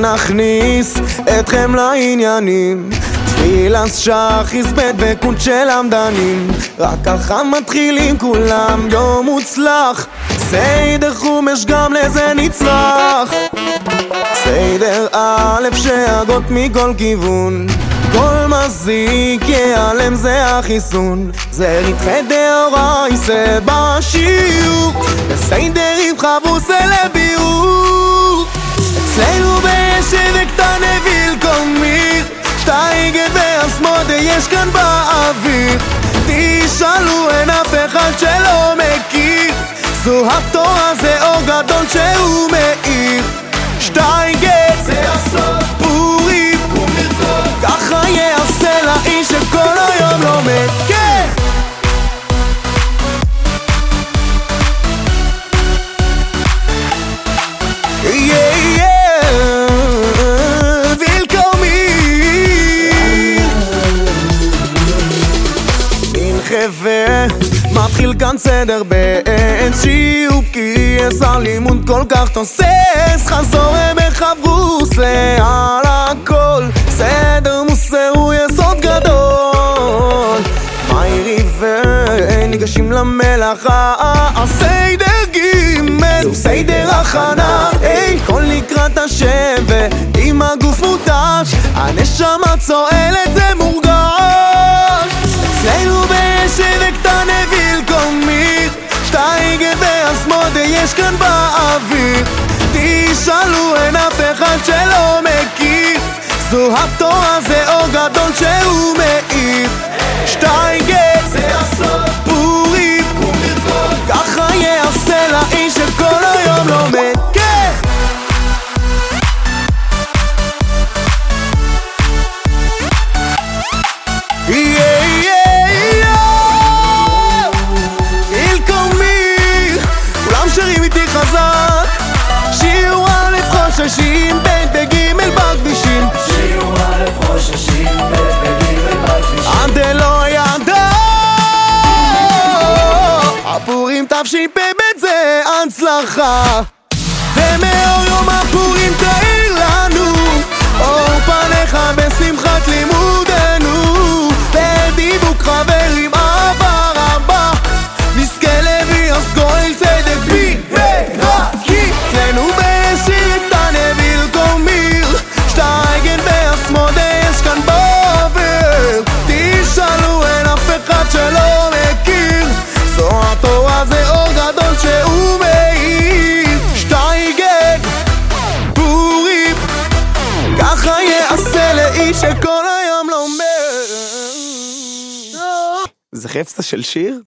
נכניס אתכם לעניינים. תפילס שחיס בית וקוד של עמדנים רק ככה מתחילים כולם יום מוצלח. סיידר חומש גם לזה נצרך סיידר א' שאגות מכל כיוון. כל מזיק ייעלם זה החיסון. זה ריתחי דאורייסה בשיעור. בסיידר עם חבוס אל יש כאן באוויר. תשאלו אין אף אחד שלא מכיר. זו התורה זה אור גדול שהוא מתחיל כאן סדר באין שיעור כי יש אלימות כל כך תוסס חזור בחברוס על הכל. סדר מוסר הוא יסוד גדול. מאי ריבר ניגשים למלאכה הסדר גימל זהו סדר הכנה. כל לקראת השם ואם הגוף מותש הנשמה צועלת זה מורגש והסמודה יש כאן באוויר. תשאלו אין אף אחד שלא מכיר. זו התורה זה אור גדול שהוא מאיר. שטייגת זה הסוף פורים ככה יעשה לאיש שכל היום לומד. כן! Yeah, איתי חזק. שיעור א' חוששים ב' וג' בכבישים. שיעור א' חוששים ב' וג' בכבישים. עד דלא ידע. הפורים תשפ"ב זה הצלחה. ומאור יום הפורים תאיר שכל היום לומד זה חפצה של שיר?